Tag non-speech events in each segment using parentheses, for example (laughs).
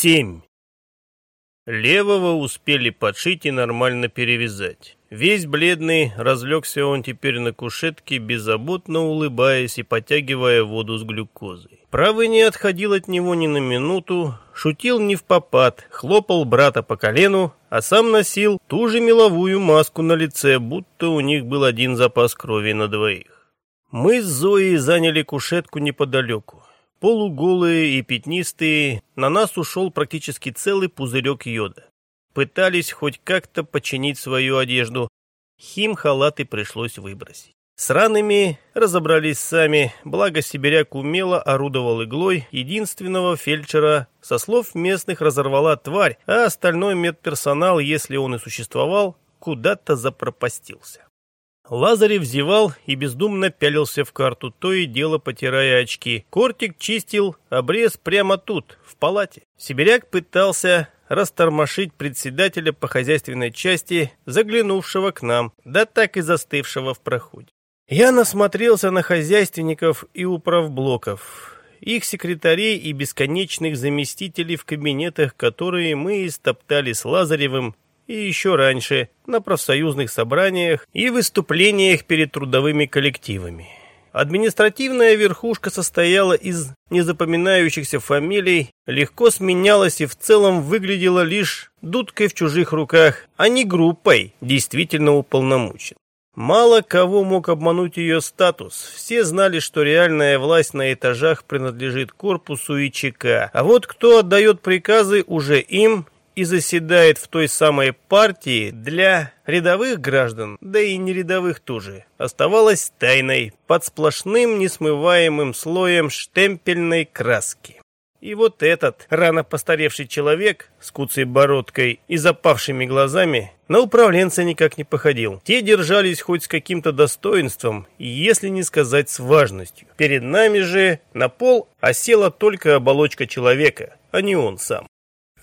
Семь. Левого успели подшить и нормально перевязать. Весь бледный, разлегся он теперь на кушетке, беззаботно улыбаясь и потягивая воду с глюкозой. Правый не отходил от него ни на минуту, шутил не в попад, хлопал брата по колену, а сам носил ту же меловую маску на лице, будто у них был один запас крови на двоих. Мы с Зоей заняли кушетку неподалеку. Полуголые и пятнистые, на нас ушел практически целый пузырек йода. Пытались хоть как-то починить свою одежду. Хим-халаты пришлось выбросить. С ранами разобрались сами, благо сибиряк умело орудовал иглой, единственного фельдшера, со слов местных разорвала тварь, а остальной медперсонал, если он и существовал, куда-то запропастился. Лазарев зевал и бездумно пялился в карту, то и дело потирая очки. Кортик чистил обрез прямо тут, в палате. Сибиряк пытался растормошить председателя по хозяйственной части, заглянувшего к нам, да так и застывшего в проходе. Я насмотрелся на хозяйственников и управблоков, их секретарей и бесконечных заместителей в кабинетах, которые мы истоптали с Лазаревым и еще раньше на профсоюзных собраниях и выступлениях перед трудовыми коллективами. Административная верхушка состояла из незапоминающихся фамилий, легко сменялась и в целом выглядела лишь дудкой в чужих руках, а не группой, действительно уполномочен. Мало кого мог обмануть ее статус. Все знали, что реальная власть на этажах принадлежит корпусу и ЧК. А вот кто отдает приказы, уже им и заседает в той самой партии для рядовых граждан, да и не рядовых тоже, оставалась тайной под сплошным несмываемым слоем штемпельной краски. И вот этот рано постаревший человек с куцей бородкой и запавшими глазами на управленца никак не походил. Те держались хоть с каким-то достоинством, если не сказать с важностью. Перед нами же на пол осела только оболочка человека, а не он сам.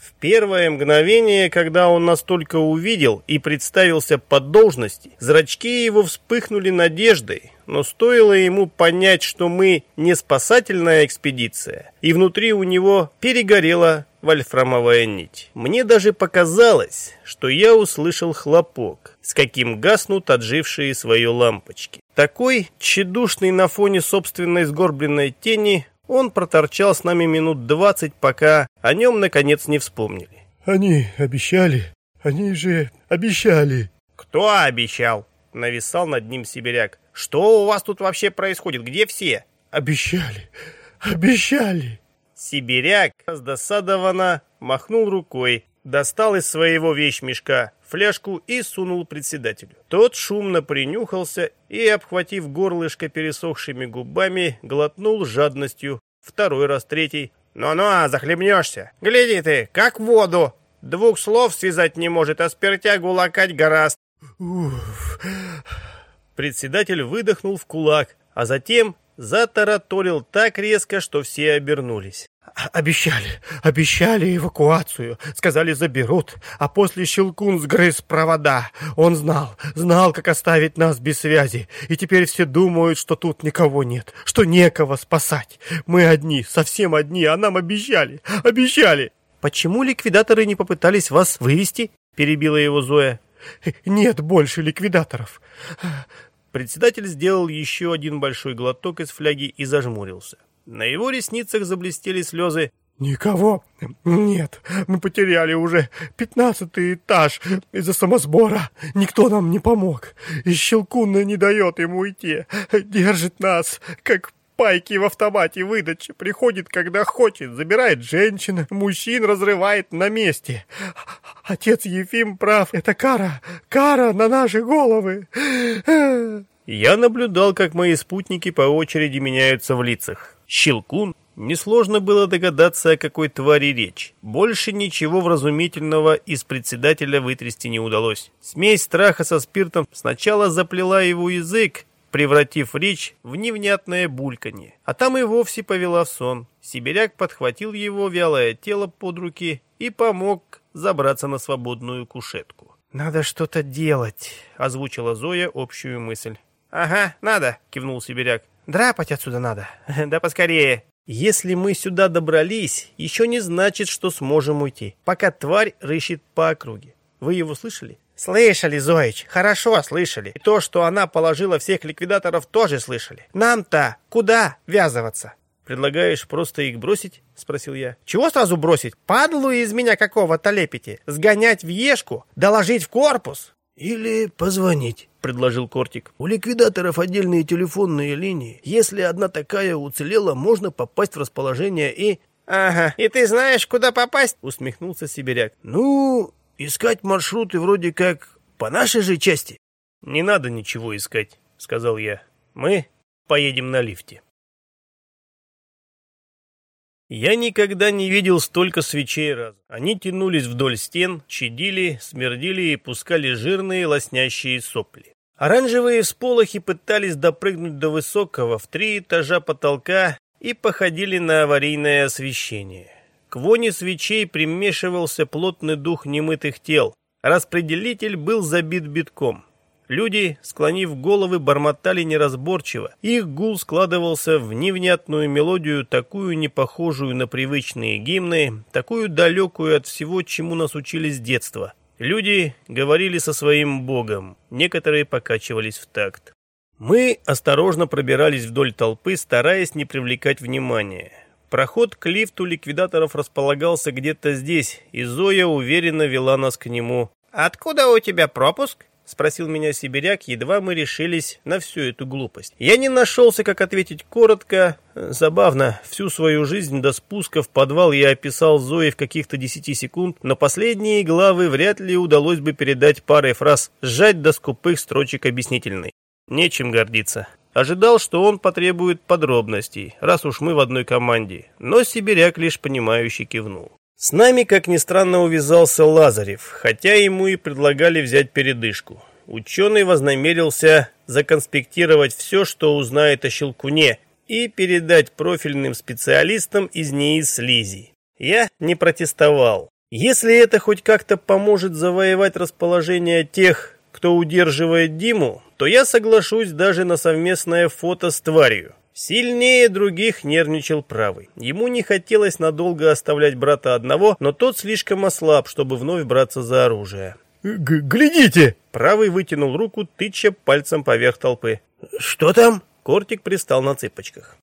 В первое мгновение, когда он настолько увидел и представился по должности, зрачки его вспыхнули надеждой, но стоило ему понять, что мы не спасательная экспедиция, и внутри у него перегорела вольфрамовая нить. Мне даже показалось, что я услышал хлопок, с каким гаснут отжившие свои лампочки. Такой тщедушный на фоне собственной сгорбленной тени он проторчал с нами минут двадцать, пока о нем, наконец, не вспомнили. «Они обещали, они же обещали». «Кто обещал?» — нависал над ним сибиряк. «Что у вас тут вообще происходит? Где все?» «Обещали, обещали». Сибиряк раздосадованно махнул рукой, достал из своего вещмешка фляжку и сунул председателю. Тот шумно принюхался и, обхватив горлышко пересохшими губами, глотнул жадностью. Второй раз третий. «Ну-ну, захлебнешься! Гляди ты, как воду! Двух слов связать не может, а спиртягу лакать гораст!» Уф. Председатель выдохнул в кулак, а затем затараторил так резко, что все обернулись. Обещали, обещали эвакуацию. Сказали, заберут. А после Щелкун сгрыз провода. Он знал, знал, как оставить нас без связи. И теперь все думают, что тут никого нет, что некого спасать. Мы одни, совсем одни, а нам обещали, обещали. «Почему ликвидаторы не попытались вас вывести?» – перебила его Зоя. «Нет больше ликвидаторов». Председатель сделал еще один большой глоток из фляги и зажмурился. На его ресницах заблестели слезы. «Никого нет. Мы потеряли уже пятнадцатый этаж из-за самосбора. Никто нам не помог. И Щелкунна не дает ему уйти. Держит нас, как пайки в автомате выдачи. Приходит, когда хочет, забирает женщин, мужчин разрывает на месте. Отец Ефим прав. Это кара, кара на наши головы». Я наблюдал, как мои спутники по очереди меняются в лицах. Щелкун, несложно было догадаться, о какой твари речь. Больше ничего вразумительного из председателя вытрясти не удалось. Смесь страха со спиртом сначала заплела его язык, превратив речь в невнятное бульканье. А там и вовсе повела в сон. Сибиряк подхватил его вялое тело под руки и помог забраться на свободную кушетку. «Надо что-то делать», — озвучила Зоя общую мысль. «Ага, надо», — кивнул Сибиряк. Драпать отсюда надо. (laughs) Да поскорее. Если мы сюда добрались, еще не значит, что сможем уйти, пока тварь рыщет по округе. Вы его слышали? Слышали, Зоич, хорошо слышали. И то, что она положила всех ликвидаторов, тоже слышали. Нам-то куда ввязываться? «Предлагаешь просто их бросить?» — спросил я. «Чего сразу бросить? Падлу из меня какого-то лепите? Сгонять в Ешку? Доложить в корпус?» «Или позвонить», — предложил Кортик. «У ликвидаторов отдельные телефонные линии. Если одна такая уцелела, можно попасть в расположение и...» «Ага, и ты знаешь, куда попасть?» — усмехнулся Сибиряк. «Ну, искать маршруты вроде как по нашей же части». «Не надо ничего искать», — сказал я. «Мы поедем на лифте». Я никогда не видел столько свечей разом. Они тянулись вдоль стен, чадили, смердили и пускали жирные лоснящие сопли. Оранжевые всполохи пытались допрыгнуть до высокого в три этажа потолка и походили на аварийное освещение. К воне свечей примешивался плотный дух немытых тел. Распределитель был забит битком. Люди, склонив головы, бормотали неразборчиво. Их гул складывался в невнятную мелодию, такую непохожую на привычные гимны, такую далекую от всего, чему нас учили с детства. Люди говорили со своим богом, некоторые покачивались в такт. Мы осторожно пробирались вдоль толпы, стараясь не привлекать внимания. Проход к лифту ликвидаторов располагался где-то здесь, и Зоя уверенно вела нас к нему. «Откуда у тебя пропуск?» — спросил меня сибиряк, едва мы решились на всю эту глупость. Я не нашелся, как ответить коротко. Забавно, всю свою жизнь до спуска в подвал я описал Зои в каких-то десяти секунд, но последние главы вряд ли удалось бы передать парой фраз, сжать до скупых строчек объяснительной. Нечем гордиться. Ожидал, что он потребует подробностей, раз уж мы в одной команде, но сибиряк лишь понимающе кивнул. С нами, как ни странно, увязался Лазарев, хотя ему и предлагали взять передышку. Ученый вознамерился законспектировать все, что узнает о Щелкуне, и передать профильным специалистам из НИИ слизи. Я не протестовал. Если это хоть как-то поможет завоевать расположение тех, кто удерживает Диму, то я соглашусь даже на совместное фото с тварью. Сильнее других нервничал правый. Ему не хотелось надолго оставлять брата одного, но тот слишком ослаб, чтобы вновь браться за оружие. Г «Глядите!» Правый вытянул руку, тыча пальцем поверх толпы. «Что там?» Кортик пристал на цыпочках.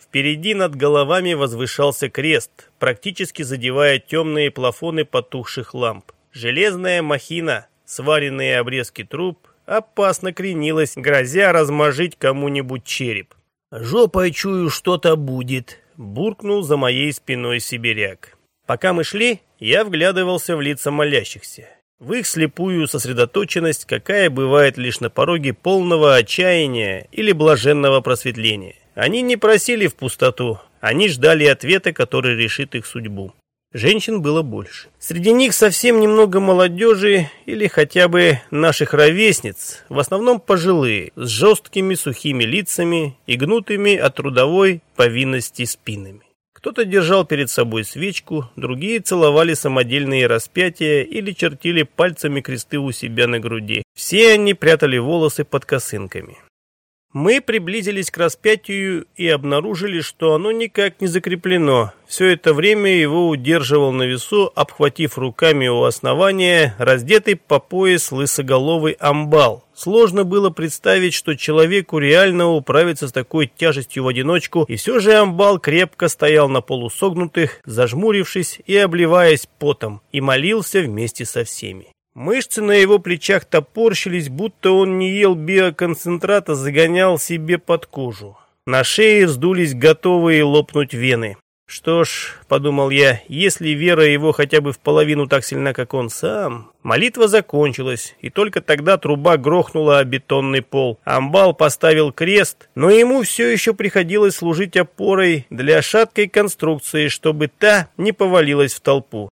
Впереди над головами возвышался крест, практически задевая темные плафоны потухших ламп. Железная махина, сваренные обрезки труб, опасно кренилась, грозя размажить кому-нибудь череп. «Жопой чую, что-то будет», — буркнул за моей спиной сибиряк. Пока мы шли, я вглядывался в лица молящихся. В их слепую сосредоточенность, какая бывает лишь на пороге полного отчаяния или блаженного просветления. Они не просили в пустоту, они ждали ответа, который решит их судьбу. Женщин было больше. Среди них совсем немного молодежи или хотя бы наших ровесниц, в основном пожилые, с жесткими сухими лицами и гнутыми от трудовой повинности спинами. Кто-то держал перед собой свечку, другие целовали самодельные распятия или чертили пальцами кресты у себя на груди. Все они прятали волосы под косынками. Мы приблизились к распятию и обнаружили, что оно никак не закреплено. Все это время его удерживал на весу, обхватив руками у основания, раздетый по пояс лысоголовый амбал. Сложно было представить, что человеку реально управиться с такой тяжестью в одиночку, и все же амбал крепко стоял на полусогнутых, зажмурившись и обливаясь потом, и молился вместе со всеми. Мышцы на его плечах топорщились, будто он не ел биоконцентрата, загонял себе под кожу. На шее вздулись готовые лопнуть вены. Что ж, подумал я, если вера его хотя бы в половину так сильна, как он сам... Молитва закончилась, и только тогда труба грохнула о бетонный пол. Амбал поставил крест, но ему все еще приходилось служить опорой для шаткой конструкции, чтобы та не повалилась в толпу.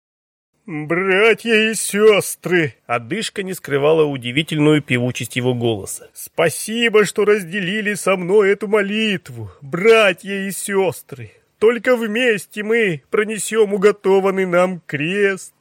«Братья и сестры!» Одышка не скрывала удивительную певучесть его голоса. «Спасибо, что разделили со мной эту молитву, братья и сестры! Только вместе мы пронесем уготованный нам крест!»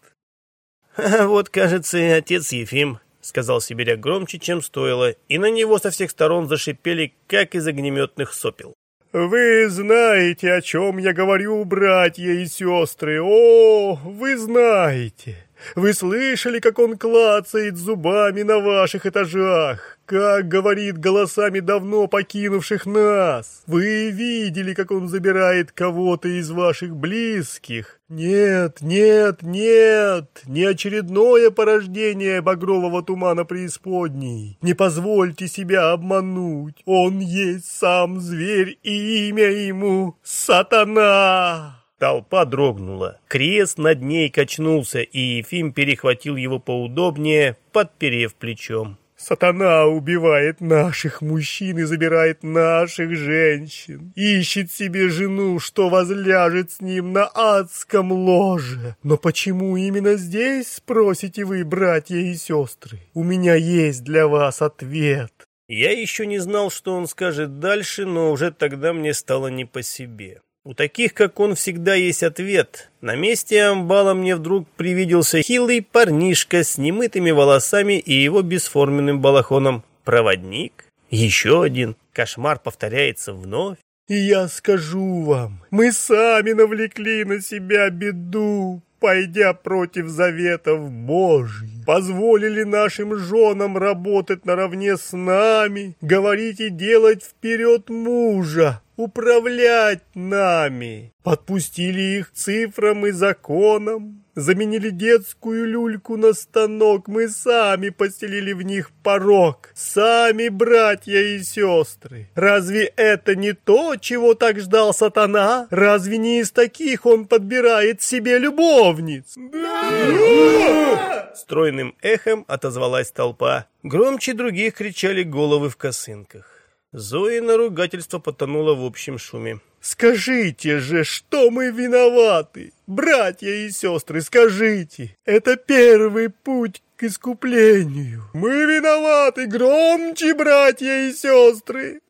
«А (laughs) вот, кажется, и отец Ефим», — сказал Сибиряк громче, чем стоило, и на него со всех сторон зашипели, как из огнеметных сопел. Вы знаете, о чем я говорю, братья и сестры. О, вы знаете. Вы слышали, как он клацает зубами на ваших этажах? Как говорит голосами давно покинувших нас? Вы видели, как он забирает кого-то из ваших близких? Нет, нет, нет, не очередное порождение багрового тумана преисподней. Не позвольте себя обмануть. Он есть сам зверь, и имя ему — Сатана. Толпа дрогнула. Крест над ней качнулся, и Ефим перехватил его поудобнее, подперев плечом. Сатана убивает наших мужчин и забирает наших женщин. Ищет себе жену, что возляжет с ним на адском ложе. Но почему именно здесь, спросите вы, братья и сестры? У меня есть для вас ответ. Я еще не знал, что он скажет дальше, но уже тогда мне стало не по себе. У таких, как он, всегда есть ответ. На месте амбала мне вдруг привиделся хилый парнишка с немытыми волосами и его бесформенным балахоном. Проводник? Еще один. Кошмар повторяется вновь. И я скажу вам, мы сами навлекли на себя беду, пойдя против заветов Божьих. Позволили нашим женам работать наравне с нами, говорить и делать вперед мужа, управлять нами. Подпустили их цифрам и законам, заменили детскую люльку на станок, мы сами постелили в них порог, сами братья и сестры. Разве это не то, чего так ждал сатана? Разве не из таких он подбирает себе любовниц? Да! Стройным эхом отозвалась толпа. Громче других кричали головы в косынках. Зоина ругательство потонуло в общем шуме. «Скажите же, что мы виноваты? Братья и сестры, скажите! Это первый путь к искуплению! Мы виноваты! Громче, братья и сестры!»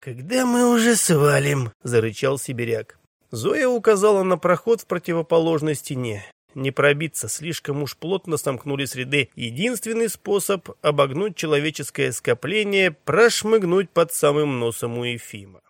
«Когда мы уже свалим?» — зарычал сибиряк. Зоя указала на проход в противоположной стене не пробиться, слишком уж плотно сомкнулись ряды. Единственный способ обогнуть человеческое скопление – прошмыгнуть под самым носом у Ефима.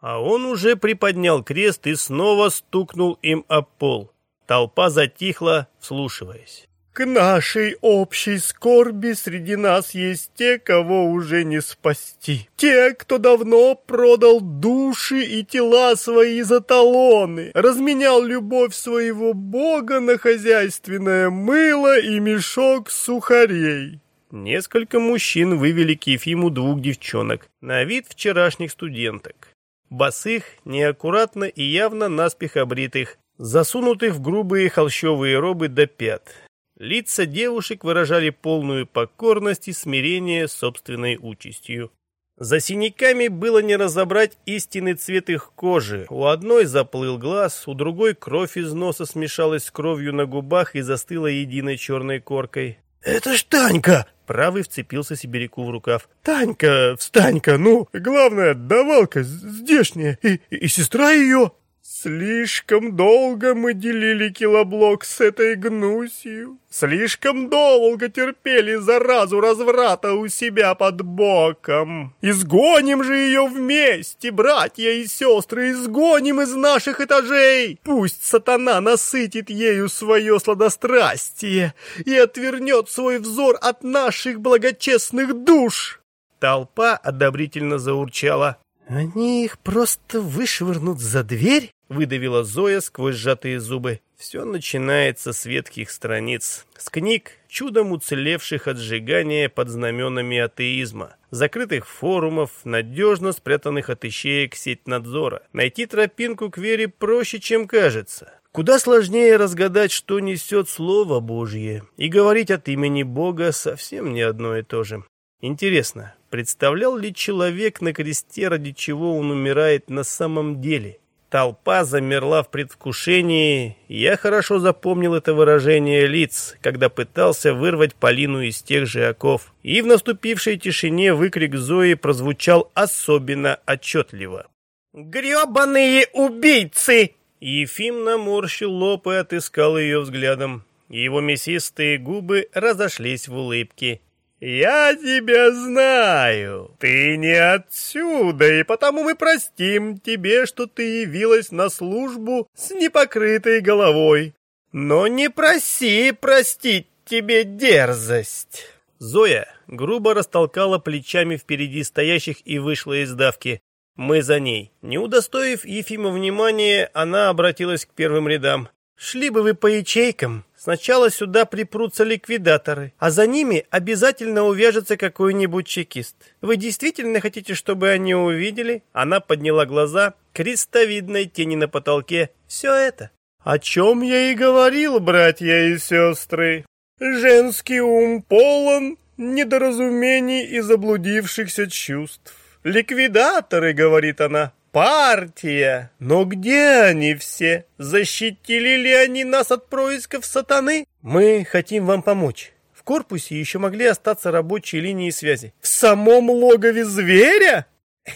А он уже приподнял крест и снова стукнул им об пол. Толпа затихла, вслушиваясь. К нашей общей скорби среди нас есть те, кого уже не спасти. Те, кто давно продал души и тела свои за талоны, разменял любовь своего бога на хозяйственное мыло и мешок сухарей. Несколько мужчин вывели к Ефиму двух девчонок, на вид вчерашних студенток. Босых, неаккуратно и явно наспех обритых, засунутых в грубые холщовые робы до пят. Лица девушек выражали полную покорность и смирение собственной участью. За синяками было не разобрать истинный цвет их кожи. У одной заплыл глаз, у другой кровь из носа смешалась с кровью на губах и застыла единой черной коркой. «Это ж Танька!» Правый вцепился Сибиряку в рукав. «Танька, встань-ка, ну! Главное, давалка здешняя и, и, и сестра ее!» Слишком долго мы делили килоблок с этой гнусью. Слишком долго терпели заразу разврата у себя под боком. Изгоним же ее вместе, братья и сестры, изгоним из наших этажей. Пусть сатана насытит ею свое сладострастие и отвернет свой взор от наших благочестных душ. Толпа одобрительно заурчала. «Они их просто вышвырнут за дверь?» — выдавила Зоя сквозь сжатые зубы. Все начинается с ветхих страниц, с книг, чудом уцелевших от сжигания под знаменами атеизма, закрытых форумов, надежно спрятанных от ищеек сеть надзора. Найти тропинку к вере проще, чем кажется. Куда сложнее разгадать, что несет Слово Божье, и говорить от имени Бога совсем не одно и то же. Интересно, представлял ли человек на кресте, ради чего он умирает на самом деле? Толпа замерла в предвкушении. Я хорошо запомнил это выражение лиц, когда пытался вырвать Полину из тех же оков. И в наступившей тишине выкрик Зои прозвучал особенно отчетливо. «Гребаные убийцы!» Ефим наморщил лоб и отыскал ее взглядом. Его мясистые губы разошлись в улыбке. Я тебя знаю. Ты не отсюда, и потому мы простим тебе, что ты явилась на службу с непокрытой головой. Но не проси простить тебе дерзость. Зоя грубо растолкала плечами впереди стоящих и вышла из давки. Мы за ней. Не удостоив Ефима внимания, она обратилась к первым рядам. «Шли бы вы по ячейкам. Сначала сюда припрутся ликвидаторы, а за ними обязательно увяжется какой-нибудь чекист. Вы действительно хотите, чтобы они увидели?» Она подняла глаза, крестовидной тени на потолке. «Все это». «О чем я и говорил, братья и сестры. Женский ум полон недоразумений и заблудившихся чувств. Ликвидаторы, говорит она, партия. Но где они все? Защитили ли они нас от происков сатаны? Мы хотим вам помочь. В корпусе еще могли остаться рабочие линии связи. В самом логове зверя? (coughs)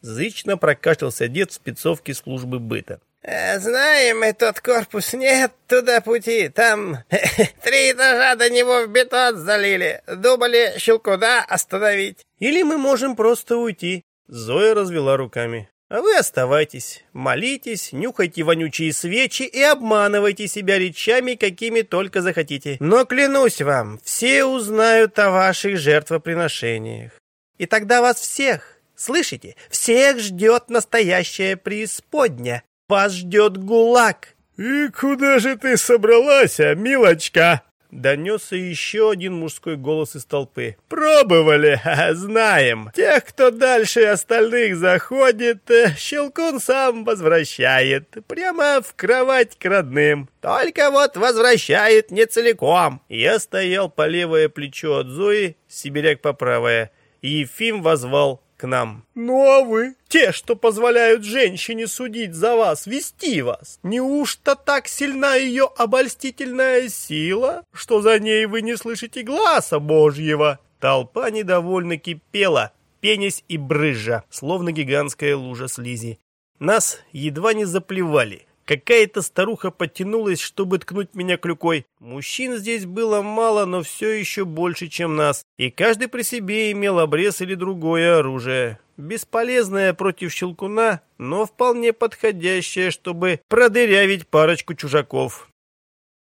Зычно прокашлялся дед в спецовке службы быта. Э, «Знаем мы тот корпус, нет туда пути. Там (laughs) три этажа до него в бетон залили. Думали щелкуда остановить». «Или мы можем просто уйти». Зоя развела руками. «А вы оставайтесь, молитесь, нюхайте вонючие свечи и обманывайте себя речами, какими только захотите. Но клянусь вам, все узнают о ваших жертвоприношениях. И тогда вас всех, слышите, всех ждет настоящая преисподня. Вас ждет гулаг!» «И куда же ты собралась, а, милочка?» Донесся еще один мужской голос из толпы. «Пробовали, (laughs) знаем. Тех, кто дальше остальных заходит, э, Щелкун сам возвращает. Прямо в кровать к родным. Только вот возвращает не целиком». Я стоял по левое плечо от Зои, сибиряк по правое. Ефим возвал к нам. «Ну а вы, те, что позволяют женщине судить за вас, вести вас, неужто так сильна ее обольстительная сила, что за ней вы не слышите глаза Божьего?» Толпа недовольно кипела, пенясь и брызжа, словно гигантская лужа слизи. Нас едва не заплевали. Какая-то старуха подтянулась, чтобы ткнуть меня клюкой. Мужчин здесь было мало, но все еще больше, чем нас. И каждый при себе имел обрез или другое оружие. Бесполезное против щелкуна, но вполне подходящее, чтобы продырявить парочку чужаков.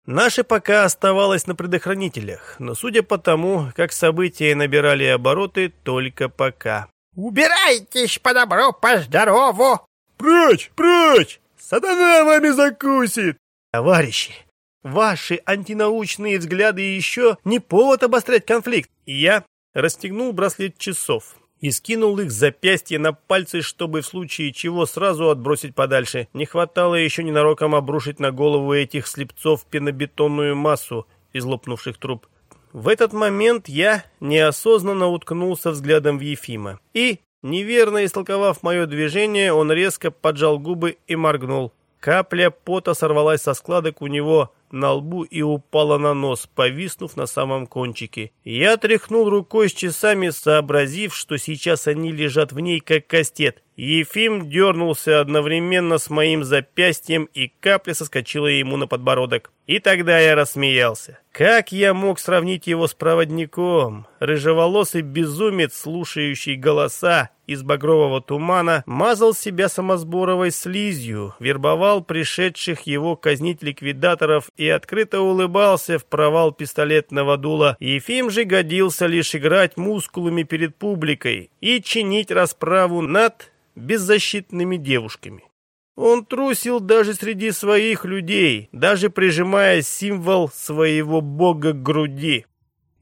Наше пока оставалось на предохранителях, но судя по тому, как события набирали обороты, только пока. «Убирайтесь по добру, по здорову!» «Прочь, прочь!» Сатана вами закусит! Товарищи, ваши антинаучные взгляды еще не повод обострять конфликт. Я расстегнул браслет часов и скинул их с запястья на пальцы, чтобы в случае чего сразу отбросить подальше. Не хватало еще ненароком обрушить на голову этих слепцов пенобетонную массу из лопнувших труб. В этот момент я неосознанно уткнулся взглядом в Ефима и Неверно истолковав мое движение, он резко поджал губы и моргнул. Капля пота сорвалась со складок у него на лбу и упала на нос, повиснув на самом кончике. Я тряхнул рукой с часами, сообразив, что сейчас они лежат в ней, как кастет. Ефим дернулся одновременно с моим запястьем, и капля соскочила ему на подбородок. И тогда я рассмеялся. Как я мог сравнить его с проводником? Рыжеволосый безумец, слушающий голоса из багрового тумана, мазал себя самосборовой слизью, вербовал пришедших его казнить ликвидаторов и открыто улыбался в провал пистолетного дула. Ефим же годился лишь играть мускулами перед публикой и чинить расправу над беззащитными девушками. Он трусил даже среди своих людей, даже прижимая символ своего бога к груди.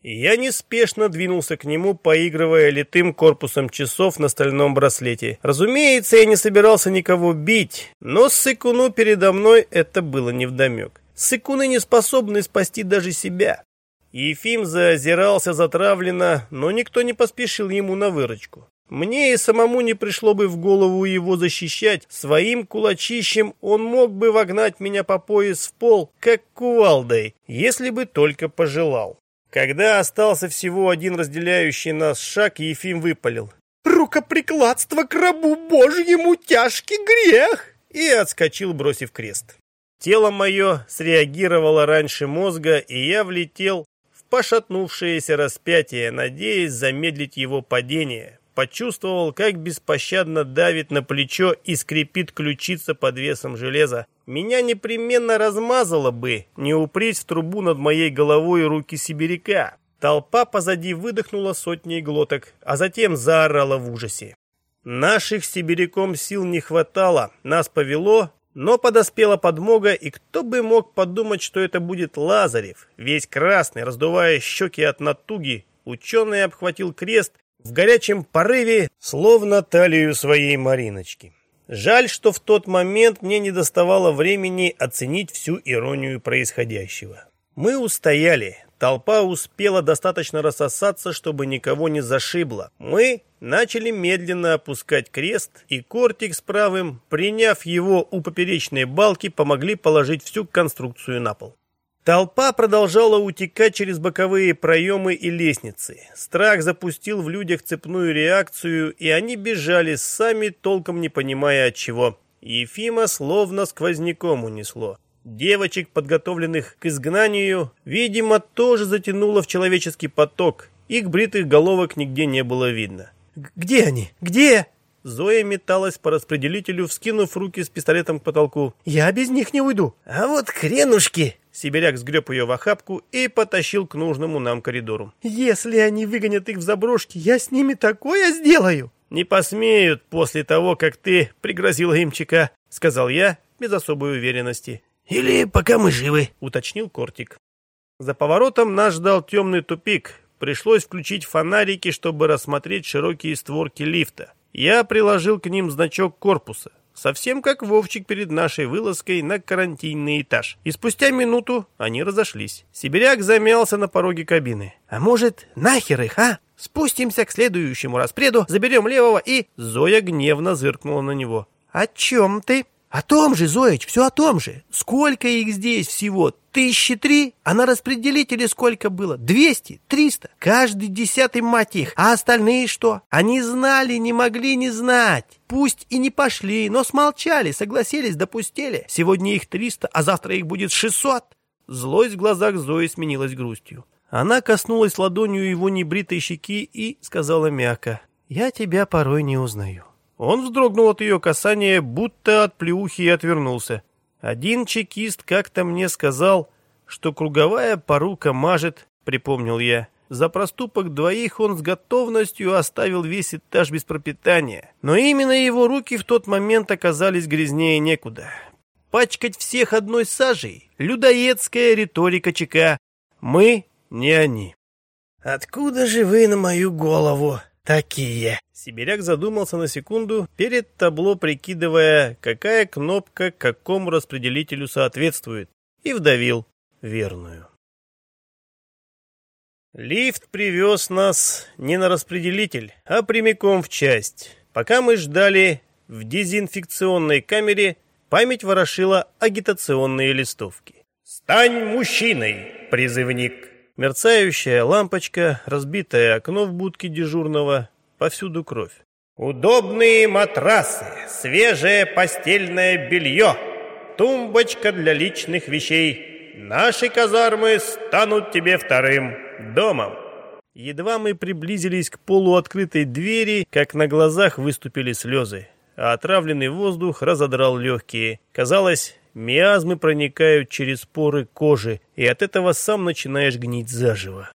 Я неспешно двинулся к нему, поигрывая литым корпусом часов на стальном браслете. Разумеется, я не собирался никого бить, но Сыкуну передо мной это было невдомек. Сыкуны не способны спасти даже себя. Ефим заозирался затравленно, но никто не поспешил ему на выручку. Мне и самому не пришло бы в голову его защищать. Своим кулачищем он мог бы вогнать меня по пояс в пол, как кувалдой, если бы только пожелал. Когда остался всего один разделяющий нас шаг, Ефим выпалил. «Рукоприкладство к рабу Божьему тяжкий грех!» И отскочил, бросив крест. Тело мое среагировало раньше мозга, и я влетел пошатнувшееся распятие, надеясь замедлить его падение. Почувствовал, как беспощадно давит на плечо и скрипит ключица под весом железа. Меня непременно размазало бы, не упреть в трубу над моей головой руки сибиряка. Толпа позади выдохнула сотни глоток, а затем заорала в ужасе. Наших сибиряком сил не хватало, нас повело, но подоспела подмога, и кто бы мог подумать, что это будет Лазарев. Весь красный, раздувая щеки от натуги, ученый обхватил крест в горячем порыве, словно талию своей Мариночки. Жаль, что в тот момент мне не доставало времени оценить всю иронию происходящего. Мы устояли, Толпа успела достаточно рассосаться, чтобы никого не зашибло. Мы начали медленно опускать крест, и Кортик с правым, приняв его у поперечной балки, помогли положить всю конструкцию на пол. Толпа продолжала утекать через боковые проемы и лестницы. Страх запустил в людях цепную реакцию, и они бежали, сами толком не понимая от чего. Ефима словно сквозняком унесло. Девочек, подготовленных к изгнанию, видимо, тоже затянуло в человеческий поток. Их бритых головок нигде не было видно. «Где они? Где?» Зоя металась по распределителю, вскинув руки с пистолетом к потолку. «Я без них не уйду». «А вот хренушки!» Сибиряк сгреб ее в охапку и потащил к нужному нам коридору. «Если они выгонят их в заброшки, я с ними такое сделаю!» «Не посмеют после того, как ты пригрозила им чека», — сказал я без особой уверенности. «Или пока мы живы», — уточнил Кортик. За поворотом нас ждал темный тупик. Пришлось включить фонарики, чтобы рассмотреть широкие створки лифта. Я приложил к ним значок корпуса. Совсем как Вовчик перед нашей вылазкой на карантинный этаж. И спустя минуту они разошлись. Сибиряк замялся на пороге кабины. «А может, нахер их, а? Спустимся к следующему распреду, заберем левого и...» Зоя гневно зыркнула на него. «О чем ты?» «О том же, Зоич, все о том же. Сколько их здесь всего? Тысячи три? А на распределителе сколько было? Двести? Триста? Каждый десятый мать их. А остальные что? Они знали, не могли не знать. Пусть и не пошли, но смолчали, согласились, допустили. Сегодня их триста, а завтра их будет шестьсот». Злость в глазах Зои сменилась грустью. Она коснулась ладонью его небритой щеки и сказала мягко, «Я тебя порой не узнаю». Он вздрогнул от ее касания, будто от плеухи и отвернулся. Один чекист как-то мне сказал, что круговая порука мажет, припомнил я. За проступок двоих он с готовностью оставил весь этаж без пропитания. Но именно его руки в тот момент оказались грязнее некуда. Пачкать всех одной сажей — людоедская риторика ЧК. Мы не они. «Откуда же вы на мою голову такие?» Сибиряк задумался на секунду, перед табло прикидывая, какая кнопка какому распределителю соответствует, и вдавил верную. Лифт привез нас не на распределитель, а прямиком в часть. Пока мы ждали в дезинфекционной камере, память ворошила агитационные листовки. «Стань мужчиной, призывник!» Мерцающая лампочка, разбитое окно в будке дежурного, повсюду кровь. Удобные матрасы, свежее постельное белье, тумбочка для личных вещей. Наши казармы станут тебе вторым домом. Едва мы приблизились к полуоткрытой двери, как на глазах выступили слезы, а отравленный воздух разодрал легкие. Казалось, миазмы проникают через поры кожи, и от этого сам начинаешь гнить заживо.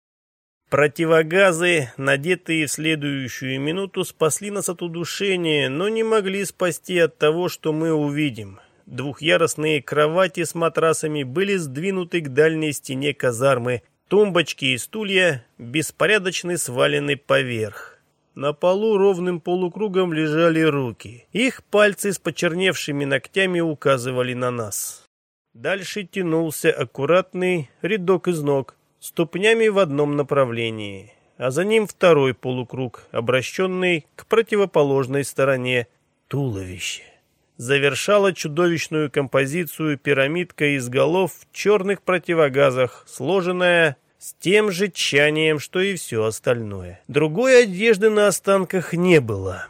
Противогазы, надетые в следующую минуту, спасли нас от удушения, но не могли спасти от того, что мы увидим. Двухъярусные кровати с матрасами были сдвинуты к дальней стене казармы, тумбочки и стулья беспорядочно свалены поверх. На полу ровным полукругом лежали руки. Их пальцы с почерневшими ногтями указывали на нас. Дальше тянулся аккуратный рядок из ног, ступнями в одном направлении, а за ним второй полукруг, обращенный к противоположной стороне туловище. Завершала чудовищную композицию пирамидка из голов в черных противогазах, сложенная с тем же тщанием, что и все остальное. Другой одежды на останках не было.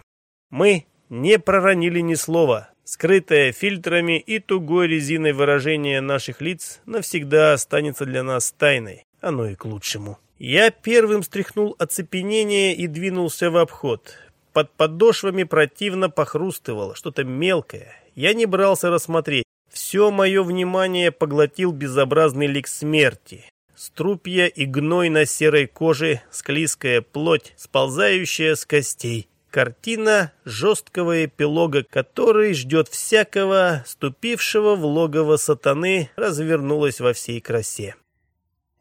Мы не проронили ни слова. Скрытое фильтрами и тугой резиной выражение наших лиц навсегда останется для нас тайной. Оно и к лучшему. Я первым стряхнул оцепенение и двинулся в обход. Под подошвами противно похрустывало, что-то мелкое. Я не брался рассмотреть. Все мое внимание поглотил безобразный лик смерти. Струпья и гной на серой коже, склизкая плоть, сползающая с костей. Картина жесткого эпилога, который ждет всякого, ступившего в логово сатаны, развернулась во всей красе.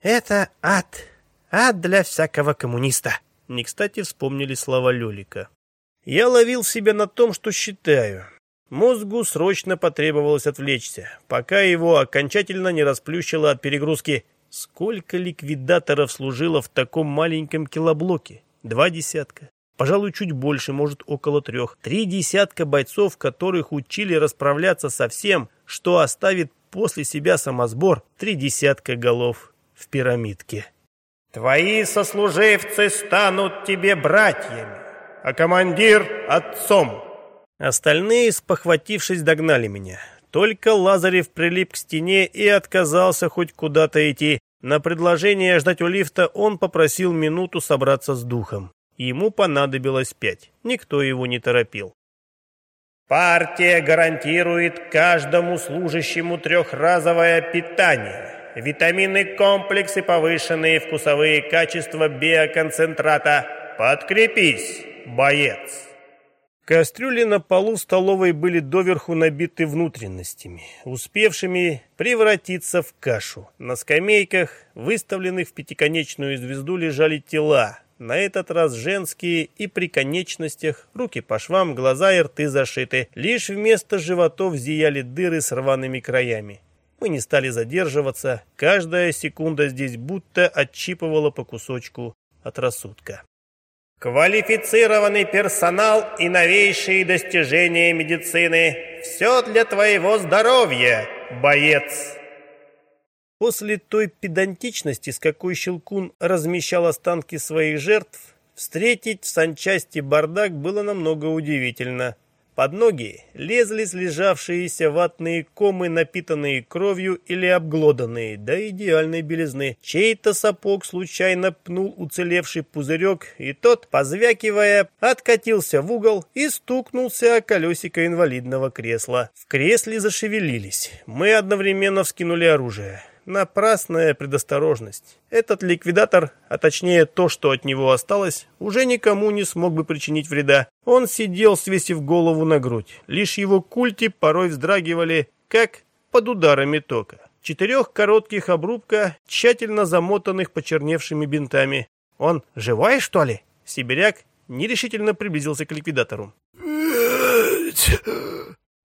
«Это ад. Ад для всякого коммуниста». Не кстати вспомнили слова Лёлика. Я ловил себя на том, что считаю. Мозгу срочно потребовалось отвлечься, пока его окончательно не расплющило от перегрузки. Сколько ликвидаторов служило в таком маленьком килоблоке? Два десятка. Пожалуй, чуть больше, может, около трех. Три десятка бойцов, которых учили расправляться со всем, что оставит после себя самосбор. Три десятка голов в пирамидке. «Твои сослуживцы станут тебе братьями, а командир — отцом». Остальные, спохватившись, догнали меня. Только Лазарев прилип к стене и отказался хоть куда-то идти. На предложение ждать у лифта он попросил минуту собраться с духом. Ему понадобилось пять. Никто его не торопил. Партия гарантирует каждому служащему трехразовое питание, витаминные комплексы, повышенные вкусовые качества биоконцентрата. Подкрепись, боец! Кастрюли на полу столовой были доверху набиты внутренностями, успевшими превратиться в кашу. На скамейках, выставленных в пятиконечную звезду, лежали тела. На этот раз женские и при конечностях, руки по швам, глаза и рты зашиты. Лишь вместо животов зияли дыры с рваными краями. Мы не стали задерживаться. Каждая секунда здесь будто отщипывала по кусочку от рассудка. Квалифицированный персонал и новейшие достижения медицины. Все для твоего здоровья, боец. После той педантичности, с какой Щелкун размещал останки своих жертв, встретить в санчасти бардак было намного удивительно. Под ноги лезли слежавшиеся ватные комы, напитанные кровью или обглоданные, до идеальной белизны. Чей-то сапог случайно пнул уцелевший пузырек, и тот, позвякивая, откатился в угол и стукнулся о колесико инвалидного кресла. В кресле зашевелились. Мы одновременно вскинули оружие. Напрасная предосторожность. Этот ликвидатор, а точнее то, что от него осталось, уже никому не смог бы причинить вреда. Он сидел, свесив голову на грудь. Лишь его культи порой вздрагивали, как под ударами тока. Четырех коротких обрубка, тщательно замотанных почерневшими бинтами. «Он живой, что ли?» Сибиряк нерешительно приблизился к ликвидатору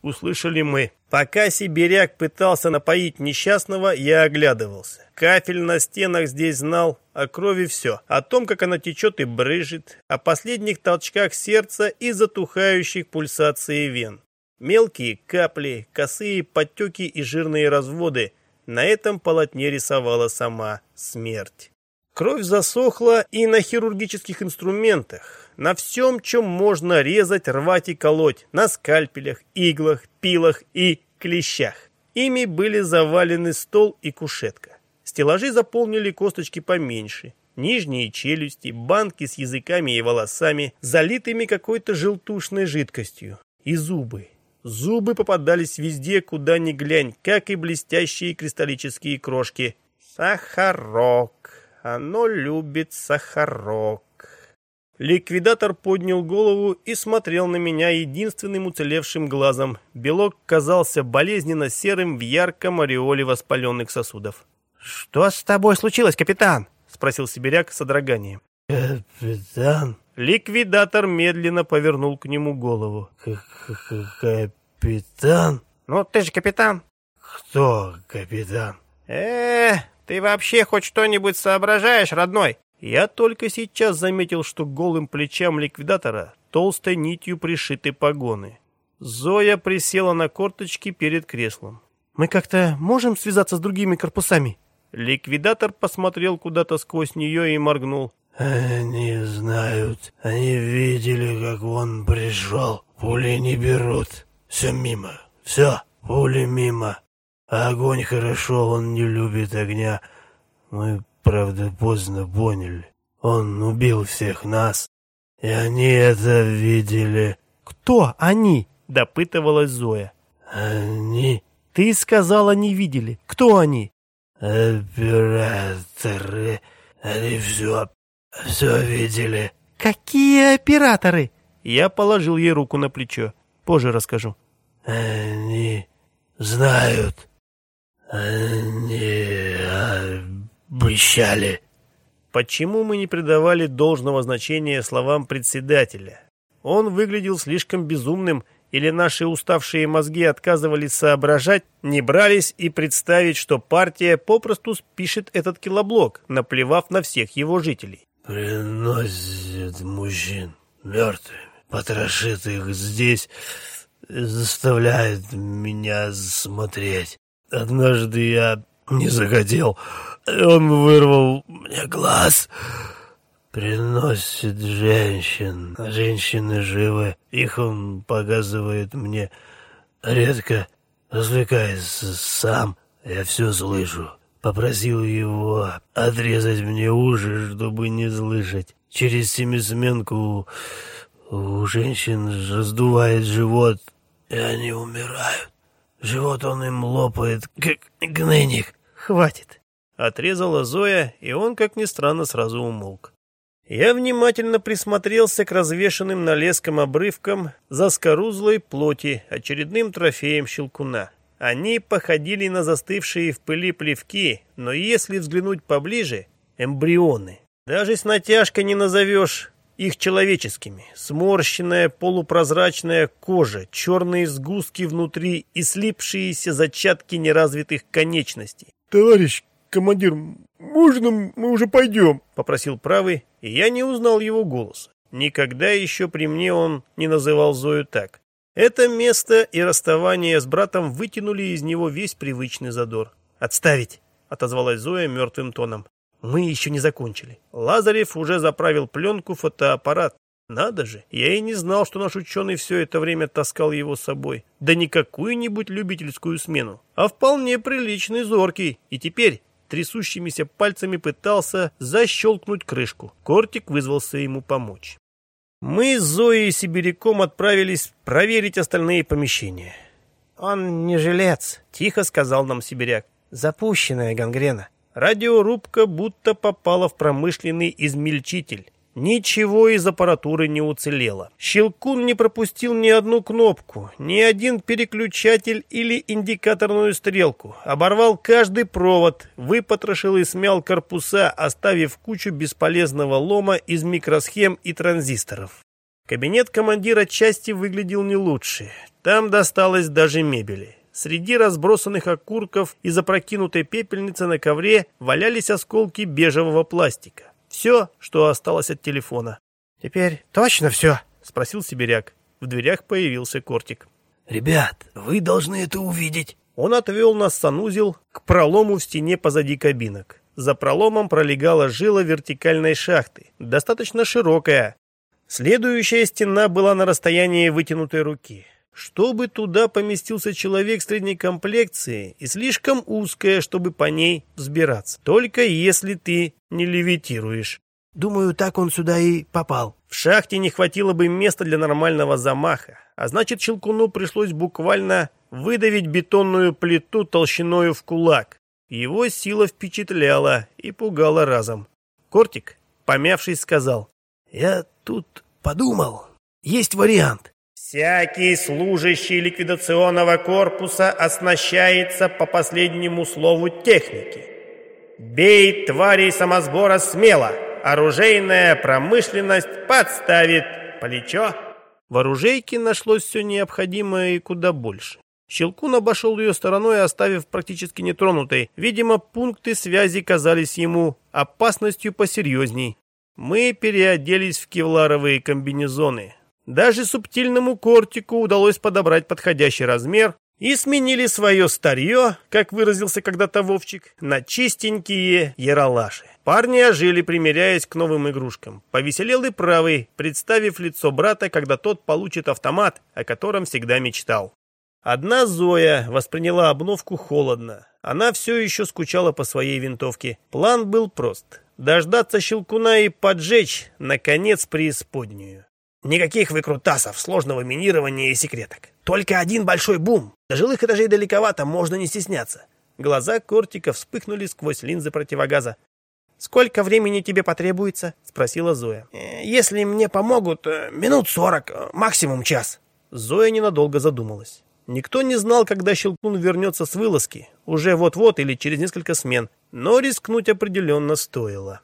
услышали мы. Пока сибиряк пытался напоить несчастного, я оглядывался. Кафель на стенах здесь знал о крови все. О том, как она течет и брыжет, о последних толчках сердца и затухающих пульсации вен. Мелкие капли, косые подтеки и жирные разводы. На этом полотне рисовала сама смерть. Кровь засохла и на хирургических инструментах на всем, чем можно резать, рвать и колоть, на скальпелях, иглах, пилах и клещах. Ими были завалены стол и кушетка. Стеллажи заполнили косточки поменьше, нижние челюсти, банки с языками и волосами, залитыми какой-то желтушной жидкостью, и зубы. Зубы попадались везде, куда ни глянь, как и блестящие кристаллические крошки. Сахарок. Оно любит сахарок. Ликвидатор поднял голову и смотрел на меня единственным уцелевшим глазом. Белок казался болезненно серым в ярком ореоле воспаленных сосудов. «Что с тобой случилось, капитан?» — спросил сибиряк с содроганием. «Капитан?» Ликвидатор медленно повернул к нему голову. «Капитан?» «Ну, ты же капитан». «Кто капитан?» -э ты вообще хоть что-нибудь соображаешь, родной?» Я только сейчас заметил, что голым плечам ликвидатора толстой нитью пришиты погоны. Зоя присела на корточки перед креслом. «Мы как-то можем связаться с другими корпусами?» Ликвидатор посмотрел куда-то сквозь нее и моргнул. «Они знают. Они видели, как он пришел. Пули не берут. Все мимо. Все, пули мимо. Огонь хорошо, он не любит огня. Мы правда, поздно поняли. Он убил всех нас, и они это видели». «Кто они?» — допытывалась Зоя. «Они...» «Ты сказала, не видели. Кто они?» «Операторы. Они все... все видели». «Какие операторы?» Я положил ей руку на плечо. Позже расскажу. «Они знают. Они обещали». Почему мы не придавали должного значения словам председателя? Он выглядел слишком безумным, или наши уставшие мозги отказывались соображать, не брались и представить, что партия попросту спишет этот килоблок, наплевав на всех его жителей. «Приносят мужчин мертвыми, потрошит их здесь, заставляет меня смотреть. Однажды я не захотел, он вырвал мне глаз». Приносит женщин. Женщины живы. Их он показывает мне редко. Развлекается сам. Я все слышу. Попросил его отрезать мне уши, чтобы не слышать. Через семисменку у женщин раздувает живот, и они умирают. Живот он им лопает, как гнойник. «Хватит!» — отрезала Зоя, и он, как ни странно, сразу умолк. Я внимательно присмотрелся к развешанным на леском обрывкам заскорузлой плоти, очередным трофеем щелкуна. Они походили на застывшие в пыли плевки, но если взглянуть поближе — эмбрионы. Даже с натяжкой не назовешь их человеческими. Сморщенная полупрозрачная кожа, черные сгустки внутри и слипшиеся зачатки неразвитых конечностей. «Товарищ командир, можно мы уже пойдем?» — попросил правый, и я не узнал его голос. Никогда еще при мне он не называл Зою так. Это место и расставание с братом вытянули из него весь привычный задор. «Отставить!» — отозвалась Зоя мертвым тоном. «Мы еще не закончили». Лазарев уже заправил пленку в фотоаппарат. Надо же, я и не знал, что наш ученый все это время таскал его с собой. Да не какую-нибудь любительскую смену, а вполне приличный зоркий. И теперь трясущимися пальцами пытался защелкнуть крышку. Кортик вызвался ему помочь. Мы с Зоей и Сибиряком отправились проверить остальные помещения. «Он не жилец», — тихо сказал нам Сибиряк. «Запущенная гангрена». Радиорубка будто попала в промышленный измельчитель. Ничего из аппаратуры не уцелело. Щелкун не пропустил ни одну кнопку, ни один переключатель или индикаторную стрелку. Оборвал каждый провод, выпотрошил и смял корпуса, оставив кучу бесполезного лома из микросхем и транзисторов. Кабинет командира части выглядел не лучше. Там досталось даже мебели. Среди разбросанных окурков и запрокинутой пепельницы на ковре валялись осколки бежевого пластика. Все, что осталось от телефона. «Теперь точно все?» — спросил сибиряк. В дверях появился Кортик. «Ребят, вы должны это увидеть». Он отвел нас санузел к пролому в стене позади кабинок. За проломом пролегала жила вертикальной шахты, достаточно широкая. Следующая стена была на расстоянии вытянутой руки. Чтобы туда поместился человек средней комплекции и слишком узкая, чтобы по ней взбираться. Только если ты не левитируешь. Думаю, так он сюда и попал. В шахте не хватило бы места для нормального замаха, а значит Щелкуну пришлось буквально выдавить бетонную плиту толщиною в кулак. Его сила впечатляла и пугала разом. Кортик, помявшись, сказал, «Я тут подумал, есть вариант. Всякий служащий ликвидационного корпуса оснащается по последнему слову техники. Бей тварей самосбора смело. Оружейная промышленность подставит плечо. В оружейке нашлось все необходимое и куда больше. Щелкун обошел ее стороной, оставив практически нетронутой. Видимо, пункты связи казались ему опасностью посерьезней. Мы переоделись в кевларовые комбинезоны. Даже субтильному кортику удалось подобрать подходящий размер и сменили свое старье, как выразился когда-то Вовчик, на чистенькие яролаши. Парни ожили, примиряясь к новым игрушкам. Повеселел и правый, представив лицо брата, когда тот получит автомат, о котором всегда мечтал. Одна Зоя восприняла обновку холодно. Она все еще скучала по своей винтовке. План был прост. Дождаться Щелкуна и поджечь, наконец, преисподнюю. Никаких выкрутасов, сложного минирования и секреток. Только один большой бум. До жилых этажей далековато, можно не стесняться. Глаза Кортика вспыхнули сквозь линзы противогаза. «Сколько времени тебе потребуется?» — спросила Зоя. «Э, «Если мне помогут, э, минут сорок, э, максимум час». Зоя ненадолго задумалась. Никто не знал, когда Щелкун вернется с вылазки, уже вот-вот или через несколько смен, но рискнуть определенно стоило.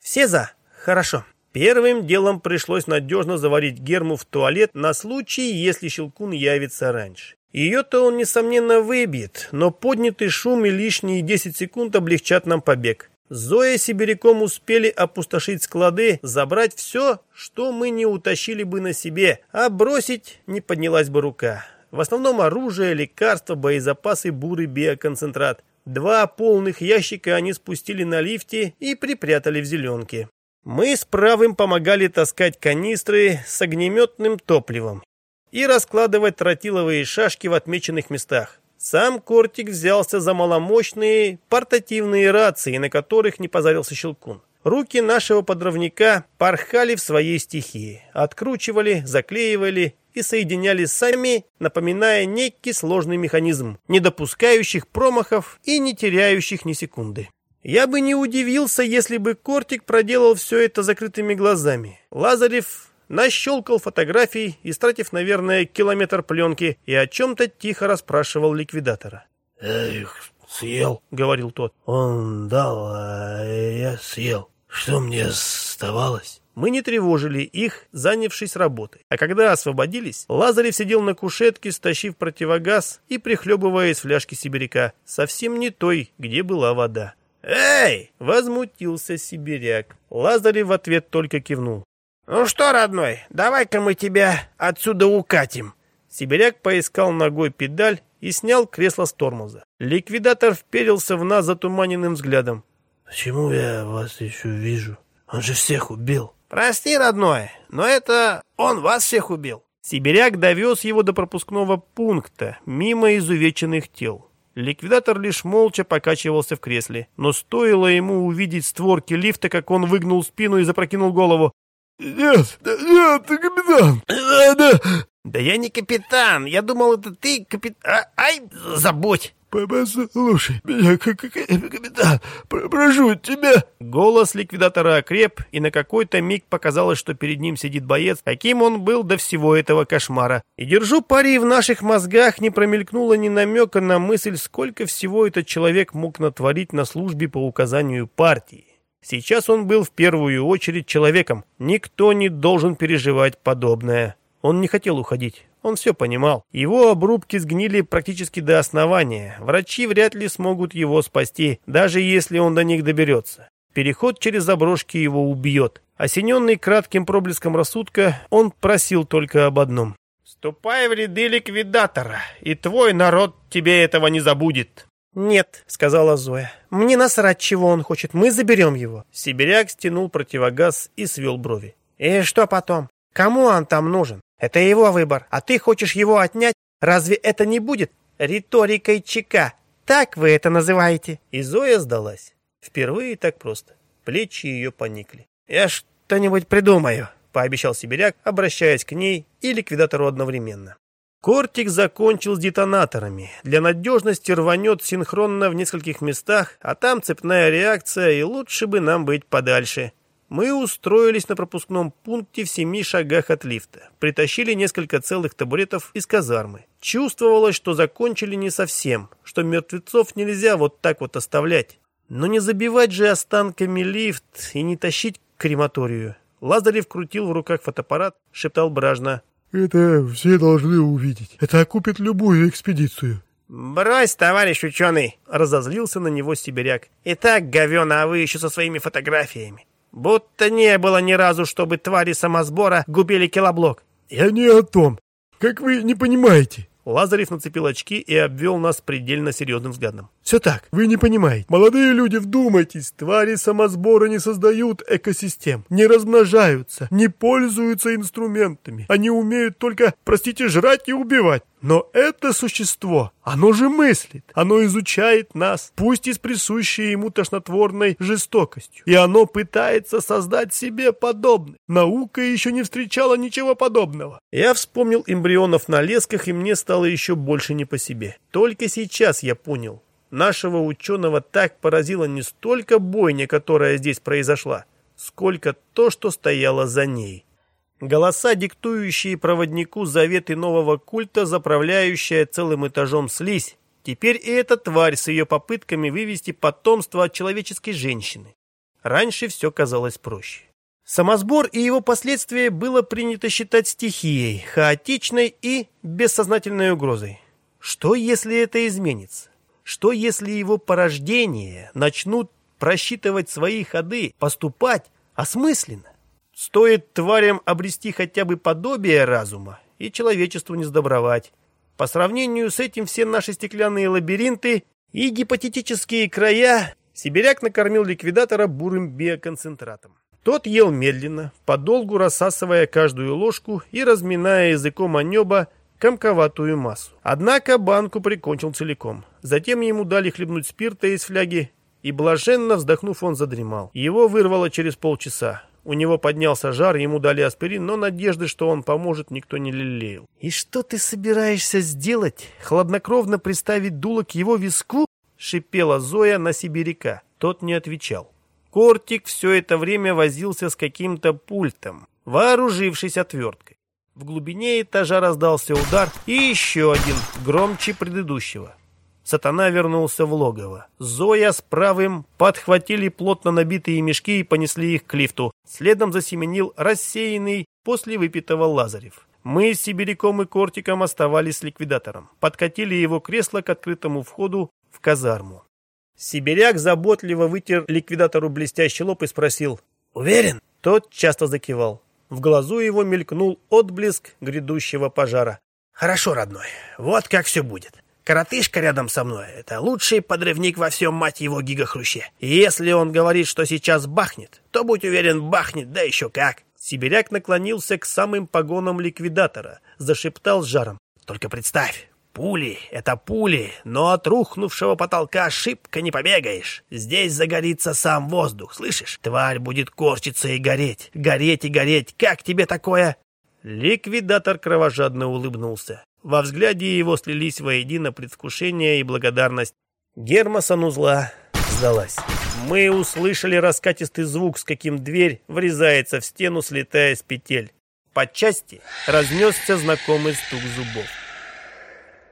«Все за? Хорошо». Первым делом пришлось надежно заварить Герму в туалет на случай, если Щелкун явится раньше. Ее-то он, несомненно, выбьет, но поднятый шум и лишние 10 секунд облегчат нам побег. Зоя с Сибиряком успели опустошить склады, забрать все, что мы не утащили бы на себе, а бросить не поднялась бы рука. В основном оружие, лекарства, боезапасы, бурый биоконцентрат. Два полных ящика они спустили на лифте и припрятали в зеленке. Мы с правым помогали таскать канистры с огнеметным топливом и раскладывать тротиловые шашки в отмеченных местах. Сам Кортик взялся за маломощные портативные рации, на которых не позарился Щелкун. Руки нашего подрывника порхали в своей стихии, откручивали, заклеивали и соединяли сами, напоминая некий сложный механизм, не допускающих промахов и не теряющих ни секунды. Я бы не удивился, если бы Кортик проделал все это закрытыми глазами. Лазарев нащелкал фотографий, истратив, наверное, километр пленки, и о чем-то тихо расспрашивал ликвидатора. «Я их съел», — говорил тот. «Он дал, а я съел. Что мне оставалось?» Мы не тревожили их, занявшись работой. А когда освободились, Лазарев сидел на кушетке, стащив противогаз и прихлебывая из фляжки сибиряка, совсем не той, где была вода. «Эй!» — возмутился сибиряк. Лазарев в ответ только кивнул. «Ну что, родной, давай-ка мы тебя отсюда укатим». Сибиряк поискал ногой педаль и снял кресло с тормоза. Ликвидатор вперился в нас затуманенным взглядом. «Почему я вас еще вижу? Он же всех убил». «Прости, родной, но это он вас всех убил». Сибиряк довез его до пропускного пункта, мимо изувеченных тел. Ликвидатор лишь молча покачивался в кресле, но стоило ему увидеть створки лифта, как он выгнул спину и запрокинул голову. «Нет, нет, ты капитан! Да, да!» «Да я не капитан, я думал, это ты капитан... Ай, забудь!» «Послушай меня, как капитан, прошу тебя!» Голос ликвидатора окреп, и на какой-то миг показалось, что перед ним сидит боец, каким он был до всего этого кошмара. И держу пари, в наших мозгах не промелькнуло ни намека на мысль, сколько всего этот человек мог натворить на службе по указанию партии. Сейчас он был в первую очередь человеком. Никто не должен переживать подобное. Он не хотел уходить. Он все понимал. Его обрубки сгнили практически до основания. Врачи вряд ли смогут его спасти, даже если он до них доберется. Переход через заброшки его убьет. Осененный кратким проблеском рассудка, он просил только об одном. «Ступай в ряды ликвидатора, и твой народ тебе этого не забудет». «Нет», — сказала Зоя. «Мне насрать, чего он хочет. Мы заберем его». Сибиряк стянул противогаз и свел брови. «И что потом? Кому он там нужен? Это его выбор. А ты хочешь его отнять? Разве это не будет риторикой ЧК? Так вы это называете?» И Зоя сдалась. Впервые так просто. Плечи ее поникли. «Я что-нибудь придумаю», — пообещал Сибиряк, обращаясь к ней и ликвидатору одновременно. Кортик закончил с детонаторами. Для надежности рванет синхронно в нескольких местах, а там цепная реакция, и лучше бы нам быть подальше. Мы устроились на пропускном пункте в семи шагах от лифта. Притащили несколько целых табуретов из казармы. Чувствовалось, что закончили не совсем, что мертвецов нельзя вот так вот оставлять. Но не забивать же останками лифт и не тащить к крематорию. Лазарев крутил в руках фотоаппарат, шептал бражно. Это все должны увидеть. Это окупит любую экспедицию. «Брось, товарищ ученый!» — разозлился на него сибиряк. «Итак, говена, а вы еще со своими фотографиями. Будто не было ни разу, чтобы твари самосбора губили килоблок». «Я не о том. Как вы не понимаете?» Лазарев нацепил очки и обвел нас предельно серьезным взглядом. «Все так, вы не понимаете. Молодые люди, вдумайтесь, твари самосбора не создают экосистем, не размножаются, не пользуются инструментами. Они умеют только, простите, жрать и убивать. Но это существо, оно же мыслит, оно изучает нас, пусть и с присущей ему тошнотворной жестокостью. И оно пытается создать себе подобное. Наука еще не встречала ничего подобного. Я вспомнил эмбрионов на лесках, и мне стало еще больше не по себе. Только сейчас я понял. Нашего ученого так поразила не столько бойня, которая здесь произошла, сколько то, что стояло за ней. Голоса, диктующие проводнику заветы нового культа, заправляющая целым этажом слизь. Теперь и эта тварь с ее попытками вывести потомство от человеческой женщины. Раньше все казалось проще. Самосбор и его последствия было принято считать стихией, хаотичной и бессознательной угрозой. Что, если это изменится? Что, если его порождения начнут просчитывать свои ходы, поступать осмысленно? Стоит тварям обрести хотя бы подобие разума, и человечеству не сдобровать. По сравнению с этим все наши стеклянные лабиринты и гипотетические края сибиряк накормил ликвидатора бурым биоконцентратом. Тот ел медленно, подолгу рассасывая каждую ложку и разминая языком о небо комковатую массу. Однако банку прикончил целиком. Затем ему дали хлебнуть спирта из фляги, и блаженно вздохнув, он задремал. Его вырвало через полчаса. У него поднялся жар, ему дали аспирин, но надежды, что он поможет, никто не лелеял. «И что ты собираешься сделать? Хладнокровно приставить дуло к его виску?» — шипела Зоя на сибиряка. Тот не отвечал. Кортик все это время возился с каким-то пультом, вооружившись отверткой. В глубине этажа раздался удар и еще один, громче предыдущего. Сатана вернулся в логово. Зоя с правым подхватили плотно набитые мешки и понесли их к лифту. Следом засеменил рассеянный после выпитого Лазарев. Мы с Сибиряком и Кортиком оставались с ликвидатором. Подкатили его кресло к открытому входу в казарму. Сибиряк заботливо вытер ликвидатору блестящий лоб и спросил «Уверен?» Тот часто закивал. В глазу его мелькнул отблеск грядущего пожара. «Хорошо, родной, вот как все будет. Коротышка рядом со мной — это лучший подрывник во всем, мать его, гигахруще. Если он говорит, что сейчас бахнет, то будь уверен, бахнет, да еще как. Сибиряк наклонился к самым погонам ликвидатора, зашептал с жаром. Только представь, пули — это пули, но от рухнувшего потолка шибко не побегаешь. Здесь загорится сам воздух, слышишь? Тварь будет корчиться и гореть, гореть и гореть. Как тебе такое? Ликвидатор кровожадно улыбнулся. Во взгляде его слились воедино предвкушение и благодарность. Герма санузла сдалась. Мы услышали раскатистый звук, с каким дверь врезается в стену, слетая с петель. По части разнесся знакомый стук зубов.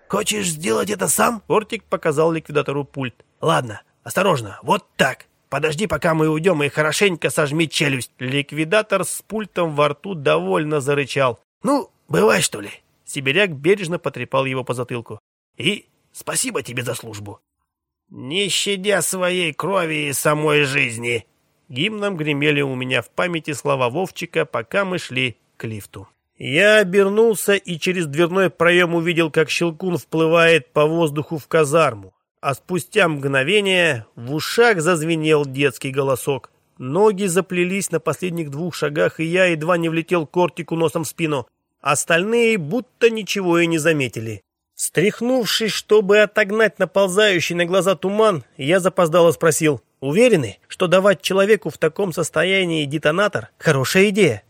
«Хочешь сделать это сам?» Ортик показал ликвидатору пульт. «Ладно, осторожно, вот так. Подожди, пока мы уйдем, и хорошенько сожми челюсть». Ликвидатор с пультом во рту довольно зарычал. «Ну, бывай, что ли?» Сибиряк бережно потрепал его по затылку. «И спасибо тебе за службу». «Не щадя своей крови и самой жизни!» Гимном гремели у меня в памяти слова Вовчика, пока мы шли к лифту. Я обернулся и через дверной проем увидел, как Щелкун вплывает по воздуху в казарму. А спустя мгновение в ушах зазвенел детский голосок. Ноги заплелись на последних двух шагах, и я едва не влетел кортику носом в спину. Остальные будто ничего и не заметили. Стряхнувшись, чтобы отогнать наползающий на глаза туман, я запоздало спросил, «Уверены, что давать человеку в таком состоянии детонатор – хорошая идея?»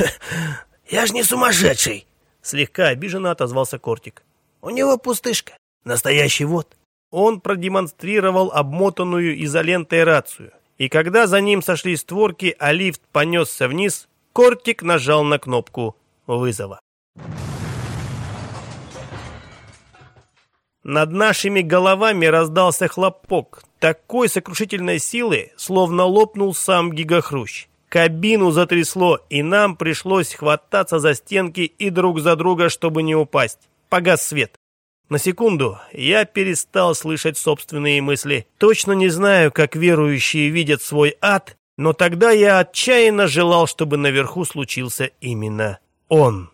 (laughs) «Я ж не сумасшедший!» – слегка обиженно отозвался Кортик. «У него пустышка. Настоящий вот». Он продемонстрировал обмотанную изолентой рацию. И когда за ним сошли створки, а лифт понесся вниз, Кортик нажал на кнопку вызова. Над нашими головами раздался хлопок такой сокрушительной силы, словно лопнул сам гигахрущ. Кабину затрясло, и нам пришлось хвататься за стенки и друг за друга, чтобы не упасть. Погас свет. На секунду я перестал слышать собственные мысли. Точно не знаю, как верующие видят свой ад, но тогда я отчаянно желал, чтобы наверху случился именно он.